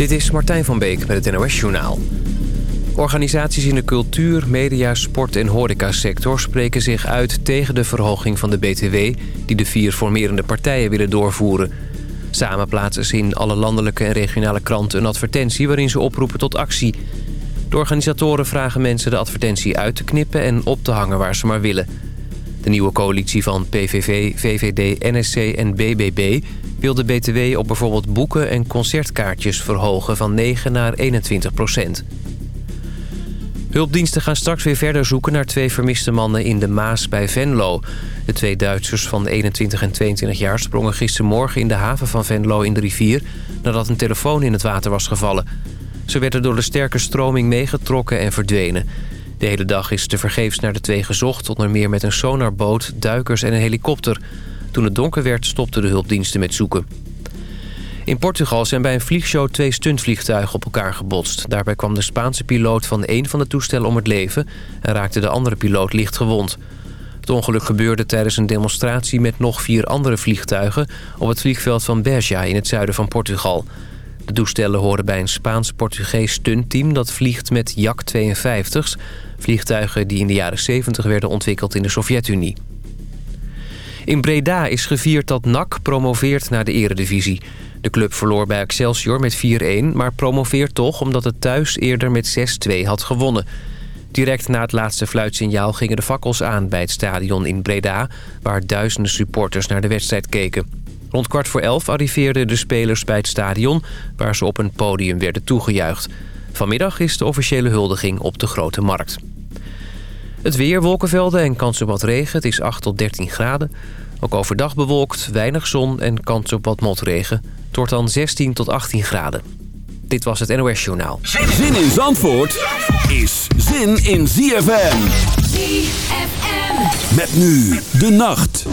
Dit is Martijn van Beek met het NOS Journaal. Organisaties in de cultuur, media, sport en horecasector spreken zich uit tegen de verhoging van de BTW... die de vier formerende partijen willen doorvoeren. Samen plaatsen ze in alle landelijke en regionale kranten een advertentie... waarin ze oproepen tot actie. De organisatoren vragen mensen de advertentie uit te knippen en op te hangen waar ze maar willen. De nieuwe coalitie van PVV, VVD, NSC en BBB wil de BTW op bijvoorbeeld boeken en concertkaartjes verhogen van 9 naar 21 procent. Hulpdiensten gaan straks weer verder zoeken naar twee vermiste mannen in de Maas bij Venlo. De twee Duitsers van 21 en 22 jaar sprongen gistermorgen in de haven van Venlo in de rivier... nadat een telefoon in het water was gevallen. Ze werden door de sterke stroming meegetrokken en verdwenen. De hele dag is tevergeefs naar de twee gezocht, onder meer met een sonarboot, duikers en een helikopter... Toen het donker werd stopten de hulpdiensten met zoeken. In Portugal zijn bij een vliegshow twee stuntvliegtuigen op elkaar gebotst. Daarbij kwam de Spaanse piloot van één van de toestellen om het leven... en raakte de andere piloot licht gewond. Het ongeluk gebeurde tijdens een demonstratie met nog vier andere vliegtuigen... op het vliegveld van Berja in het zuiden van Portugal. De toestellen horen bij een Spaans-Portugees stuntteam... dat vliegt met Jak-52's, vliegtuigen die in de jaren 70 werden ontwikkeld in de Sovjet-Unie. In Breda is gevierd dat NAC promoveert naar de eredivisie. De club verloor bij Excelsior met 4-1, maar promoveert toch... omdat het thuis eerder met 6-2 had gewonnen. Direct na het laatste fluitsignaal gingen de fakkels aan bij het stadion in Breda... waar duizenden supporters naar de wedstrijd keken. Rond kwart voor elf arriveerden de spelers bij het stadion... waar ze op een podium werden toegejuicht. Vanmiddag is de officiële huldiging op de Grote Markt. Het weer, wolkenvelden en kans op wat regen. Het is 8 tot 13 graden. Ook overdag bewolkt, weinig zon en kans op wat motregen. Het wordt dan 16 tot 18 graden. Dit was het NOS Journaal. Zin in Zandvoort is zin in ZFM. ZFM. Met nu de nacht.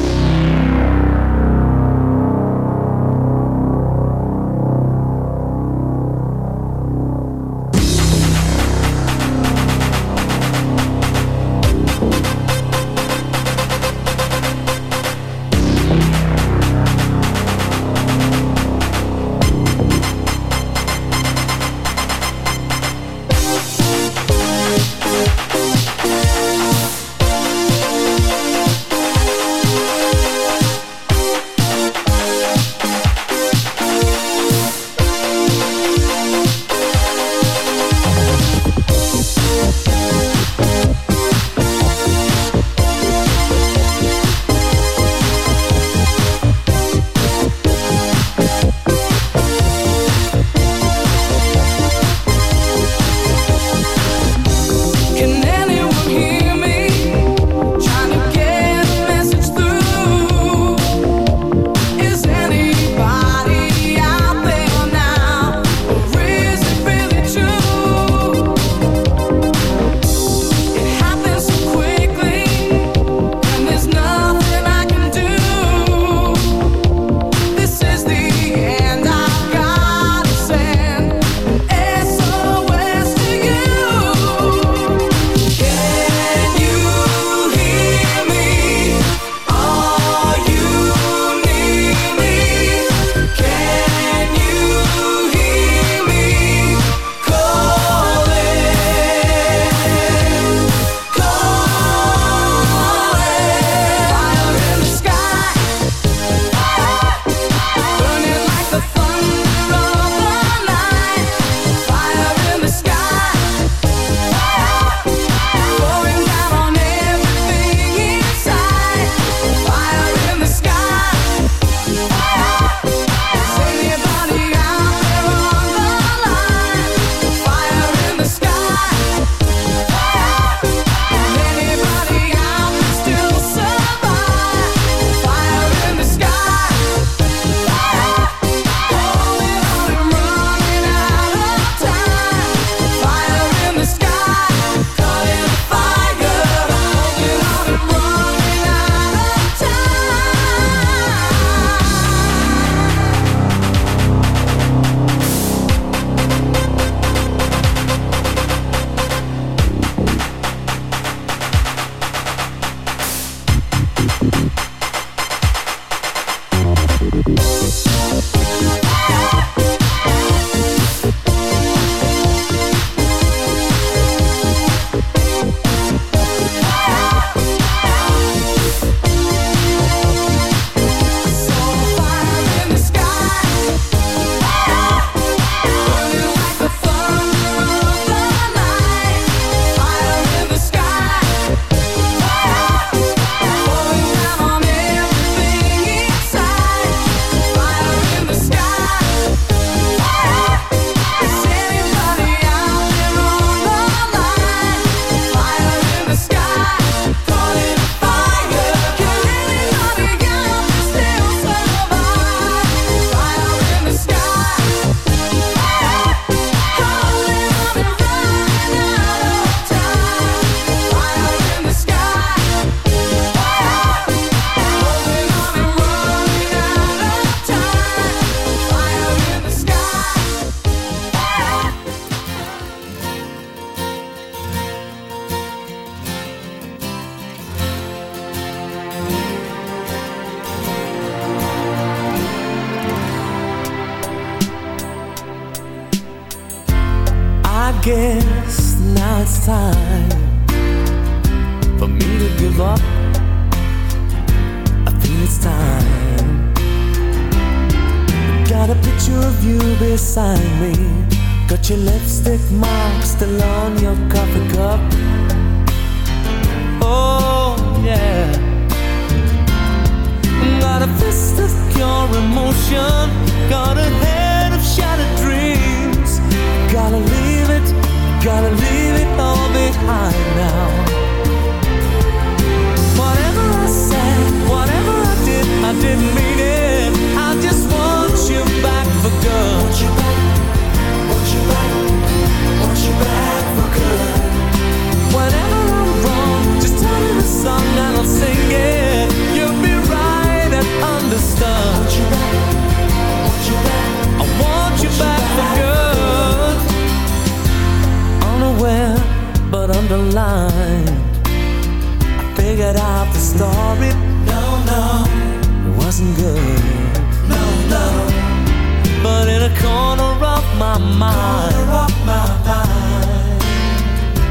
my mind. Color of my mind.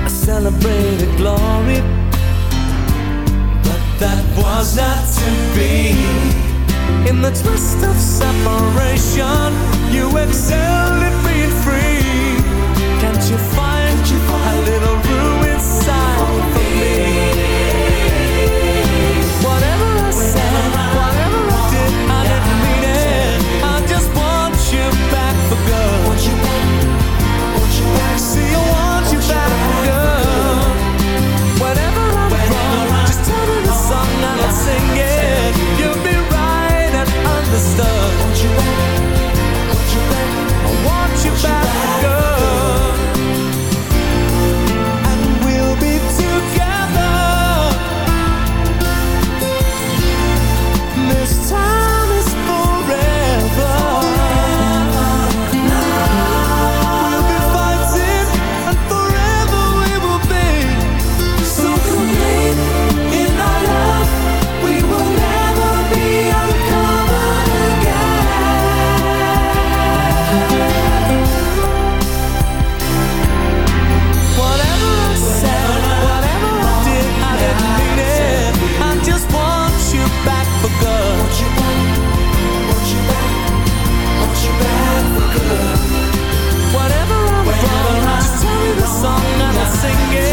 I celebrated glory, but that was not to be. In the twist of separation, you excelled at being free. singing.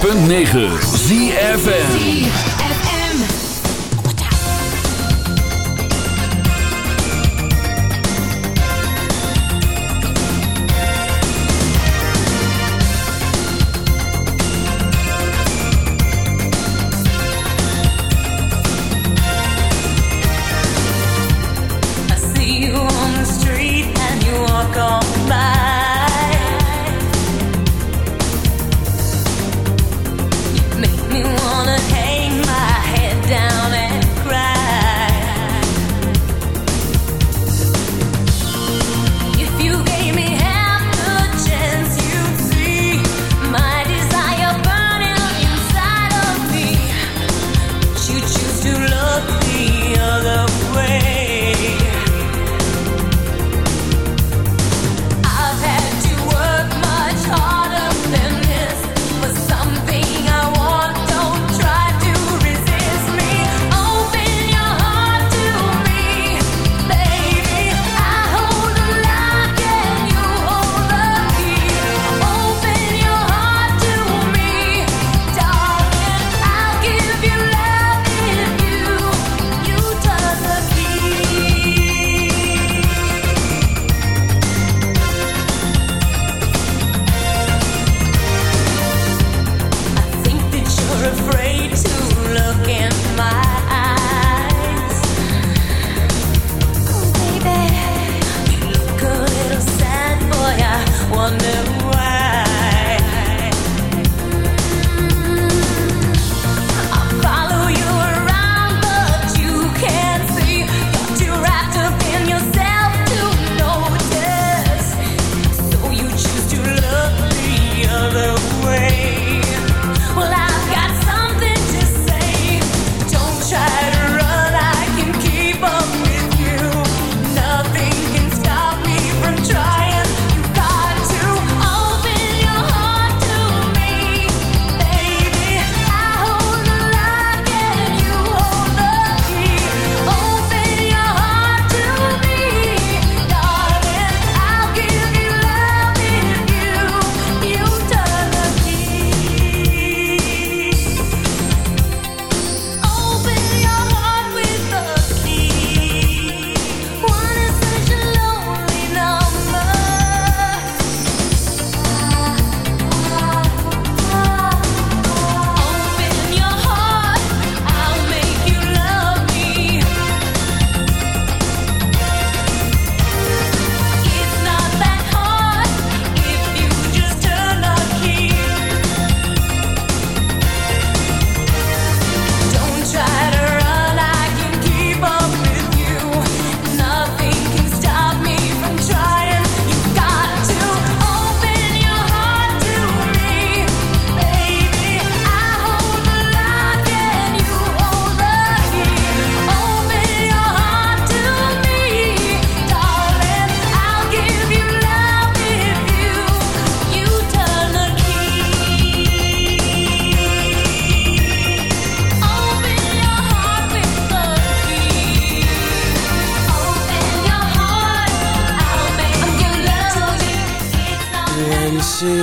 106.9 ZFN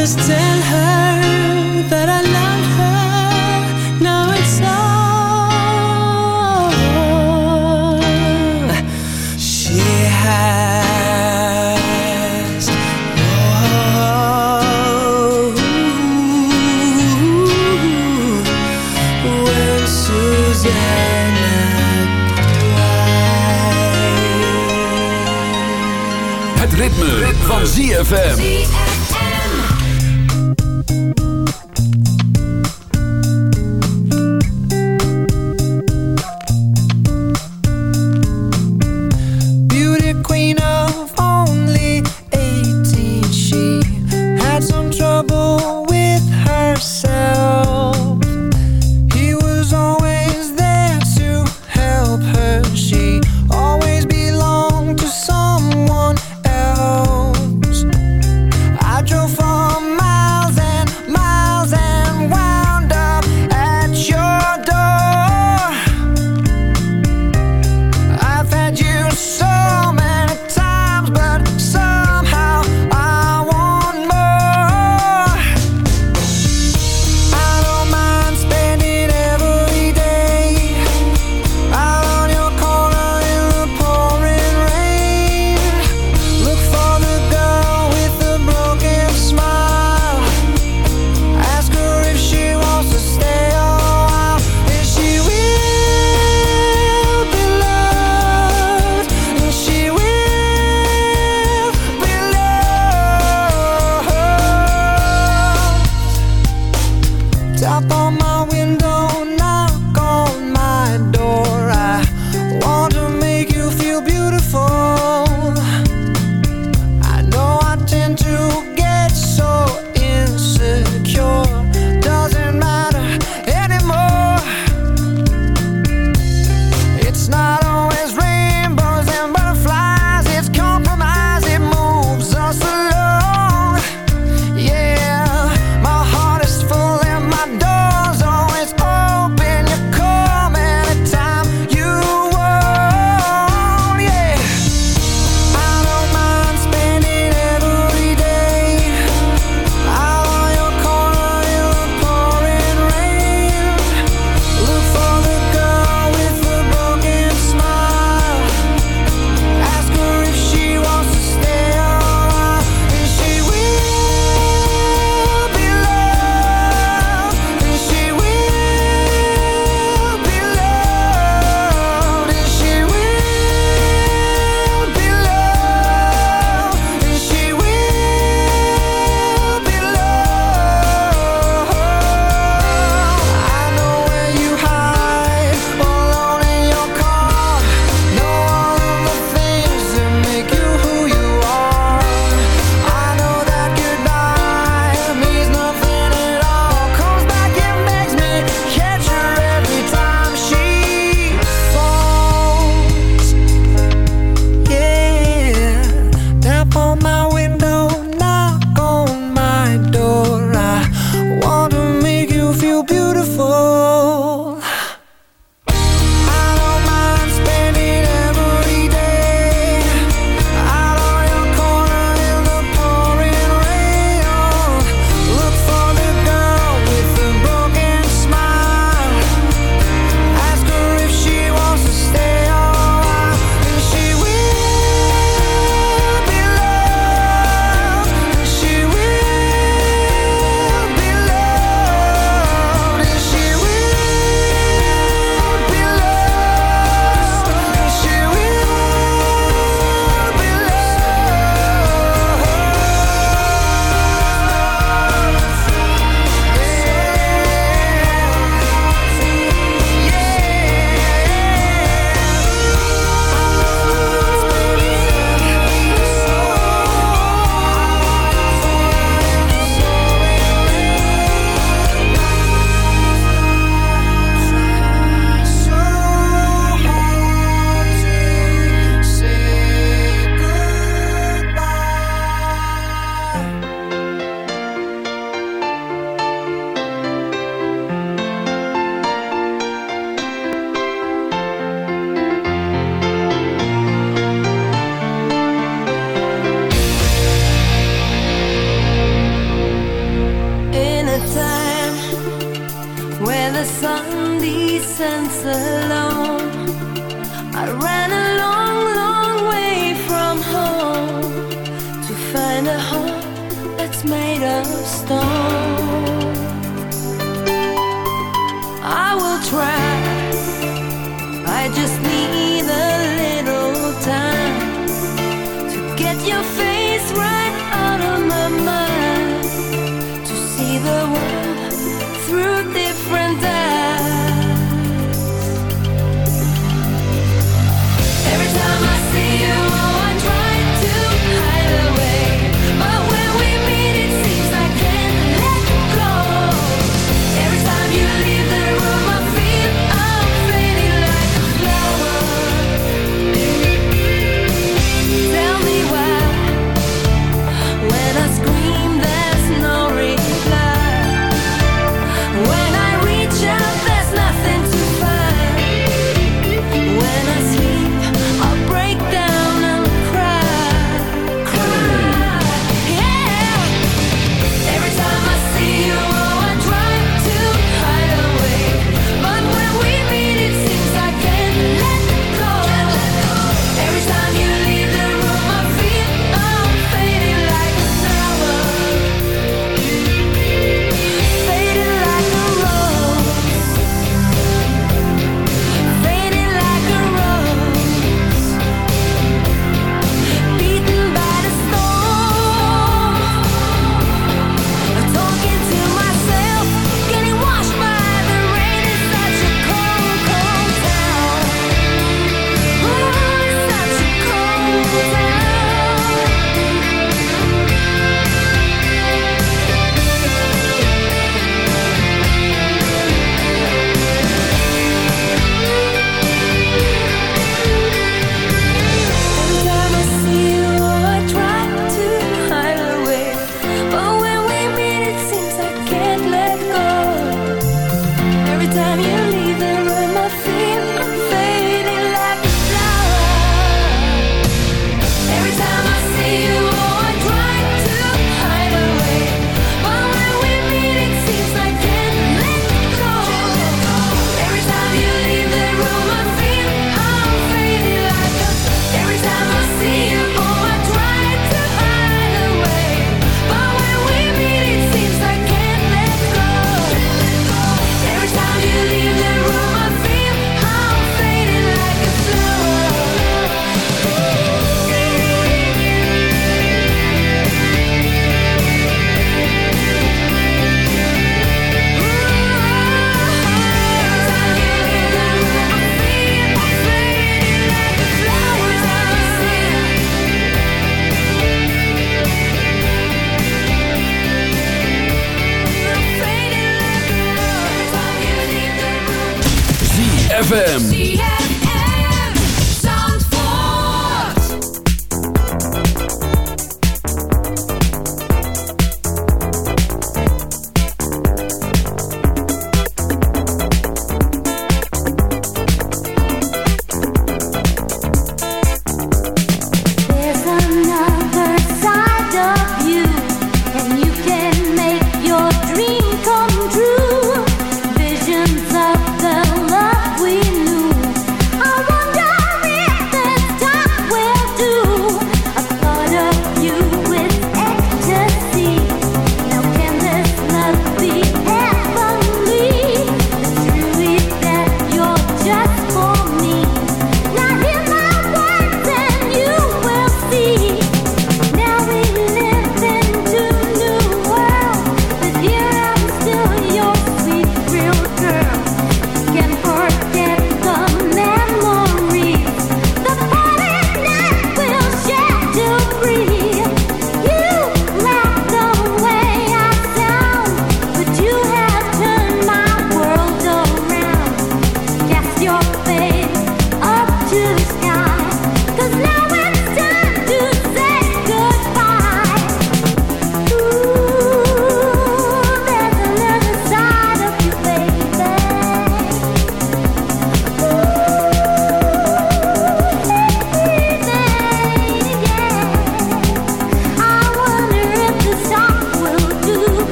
just tell her that I love her. Now it's she has. Cries. Het van ZFM.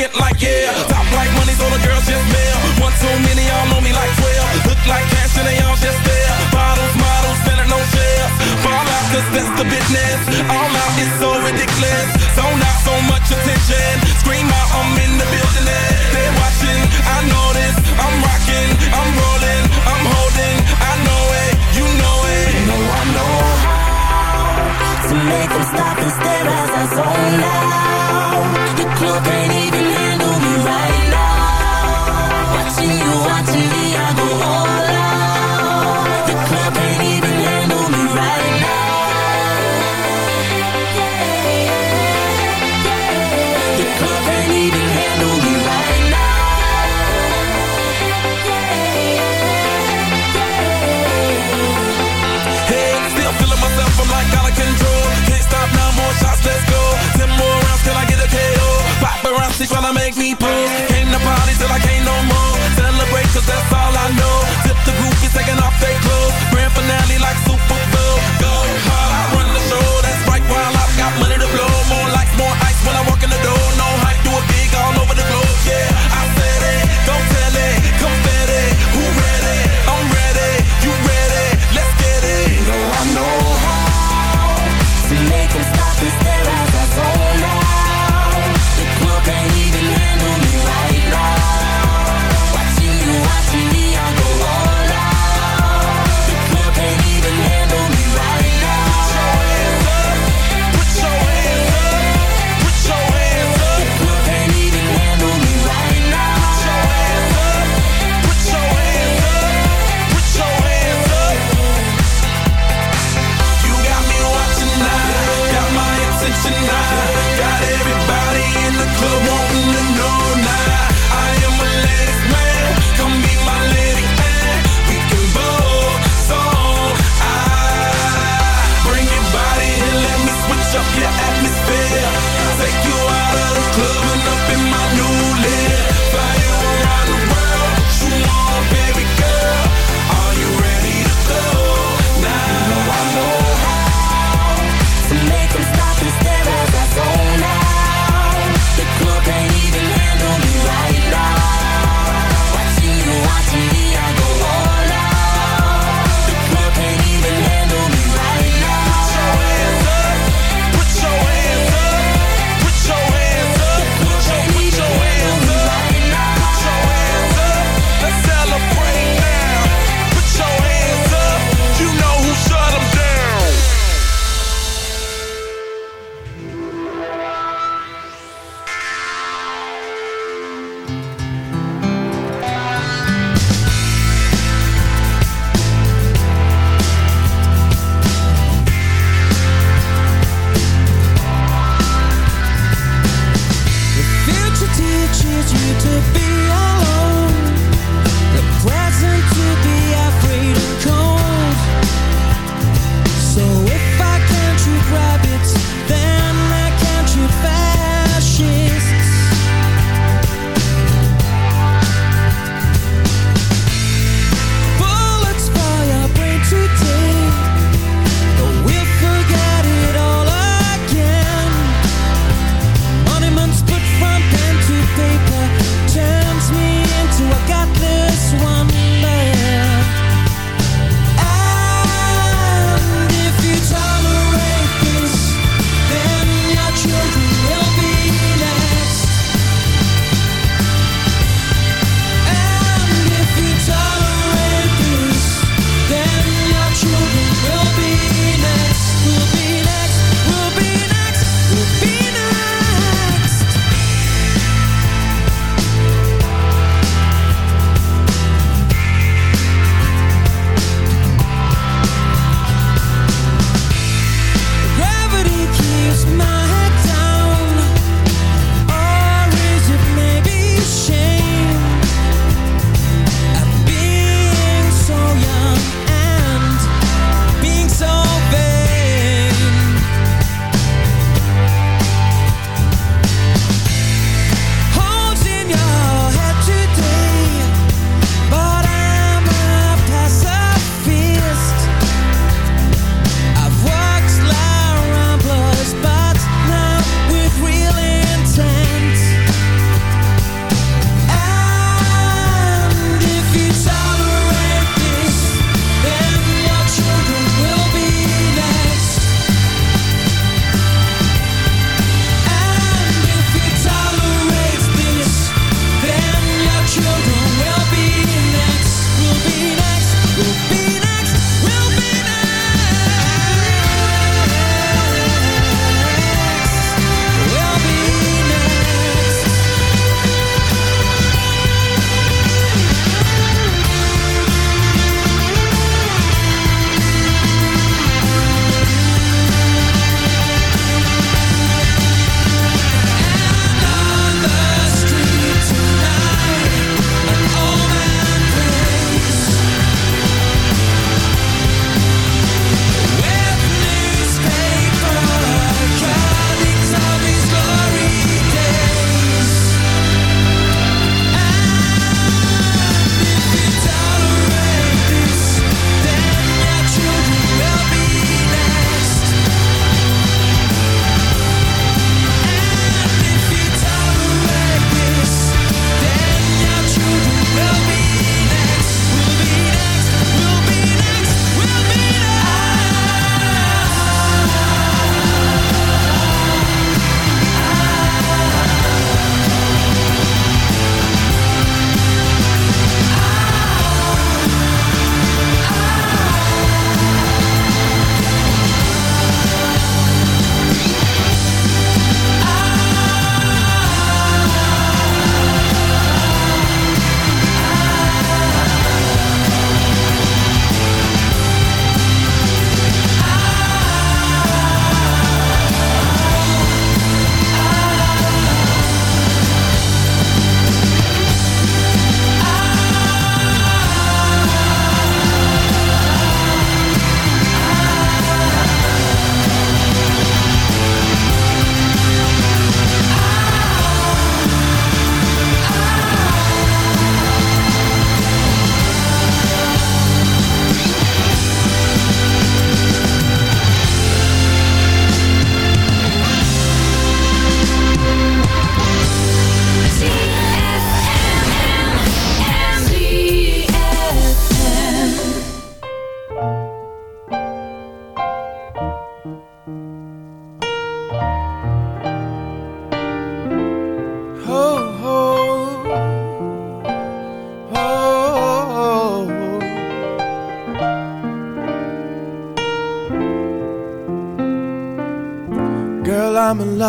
get like yeah. Top like money, so the girls just mail. One too many, y'all know me like 12. Look like cash and they all just there. Bottles, models, better no shares. Fall out, cause that's the business. All out is so ridiculous. So not so much attention. Scream out, I'm in the building. They're watching, I know this. I'm rocking, I'm rolling, I'm holding. I know it, you know it. You know I know how to make them stop and stare as I zone out watching you, watching me, I go on.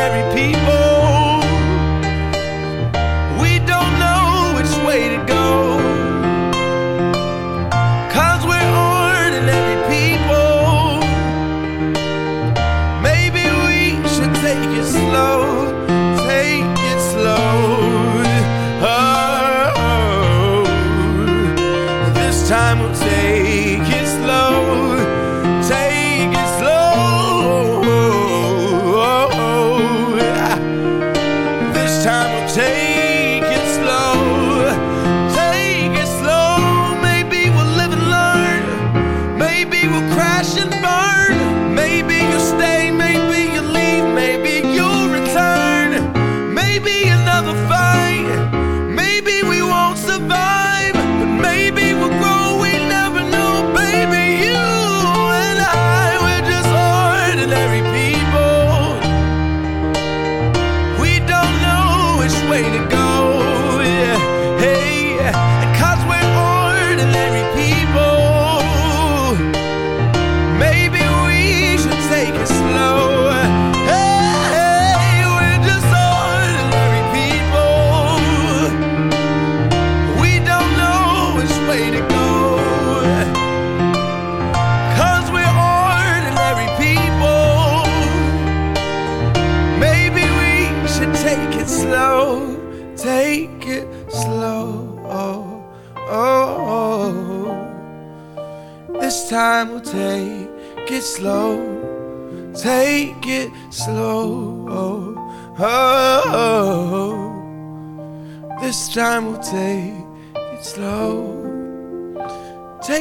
ordinary people.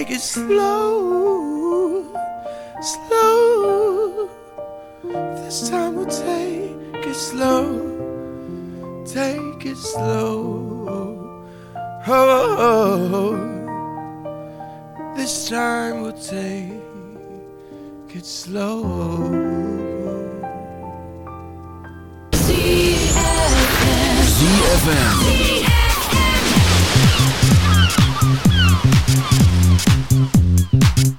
take it slow, slow. This time we'll take it slow, take it slow. Oh, this time we'll take it slow. ZFM. Thank you.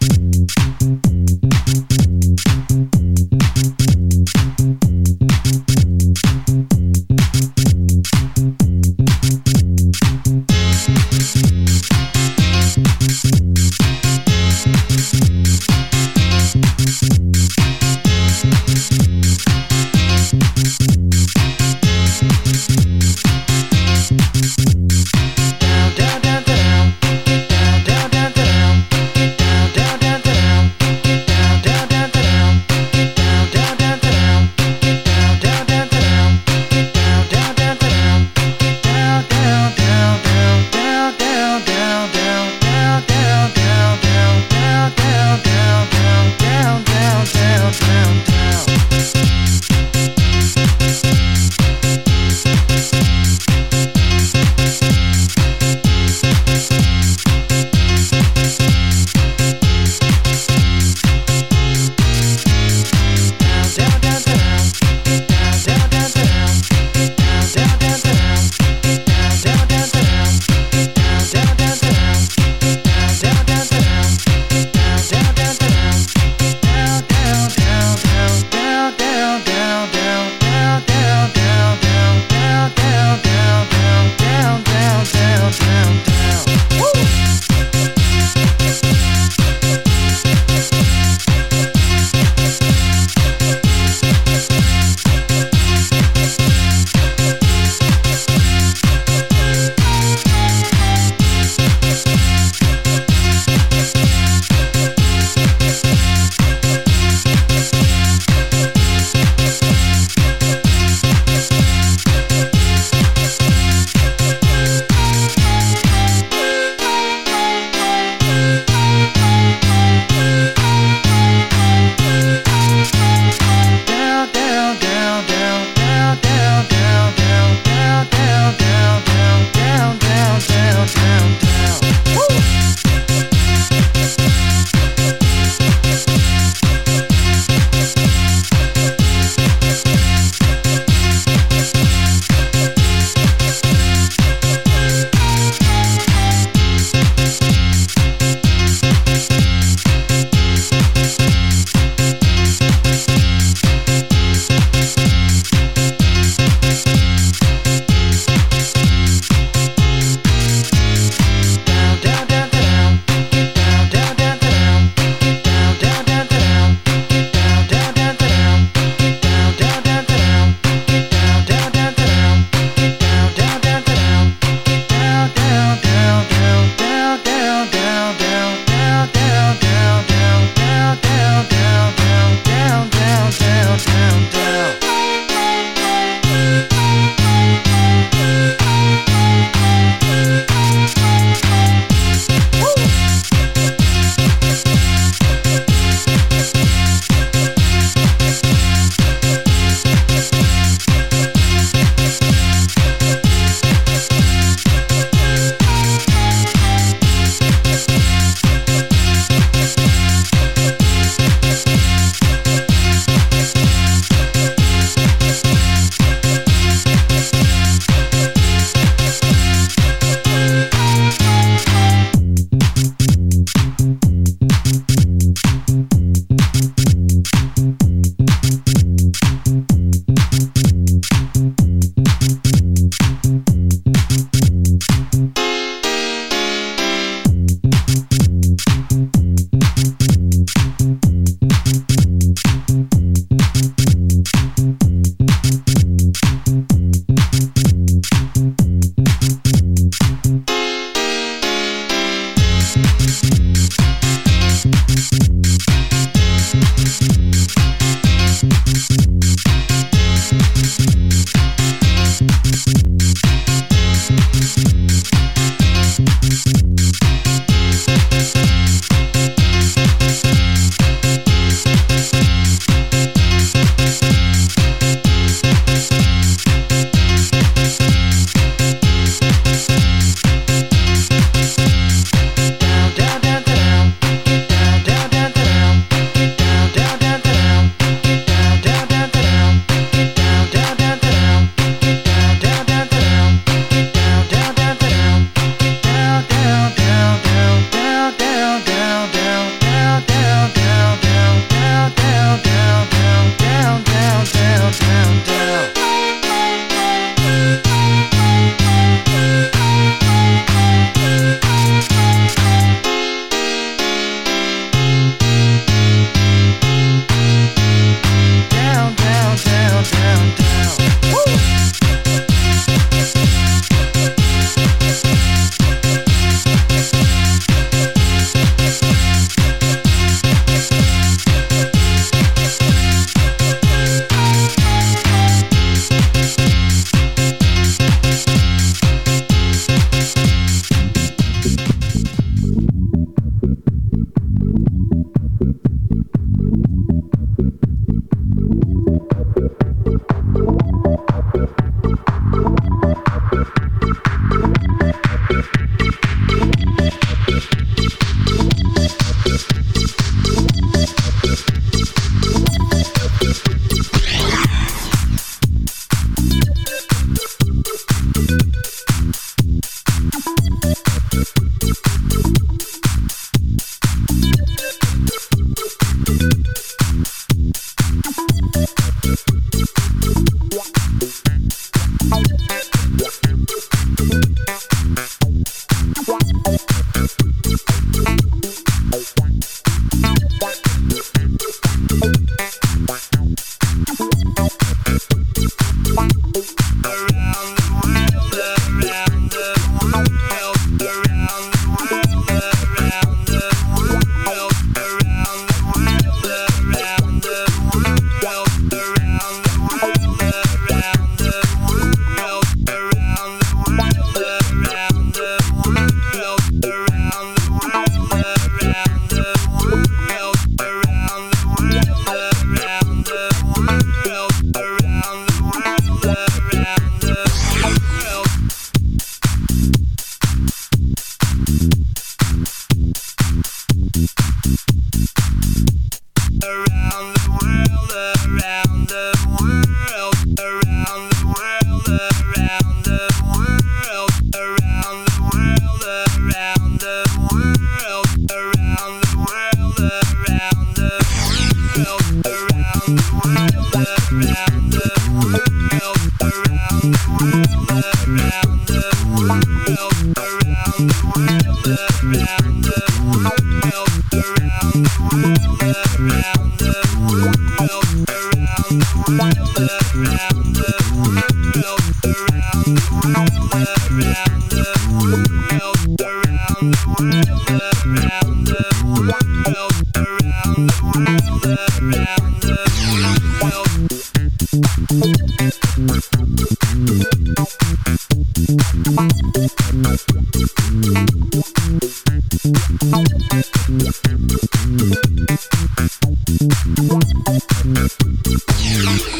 Yeah.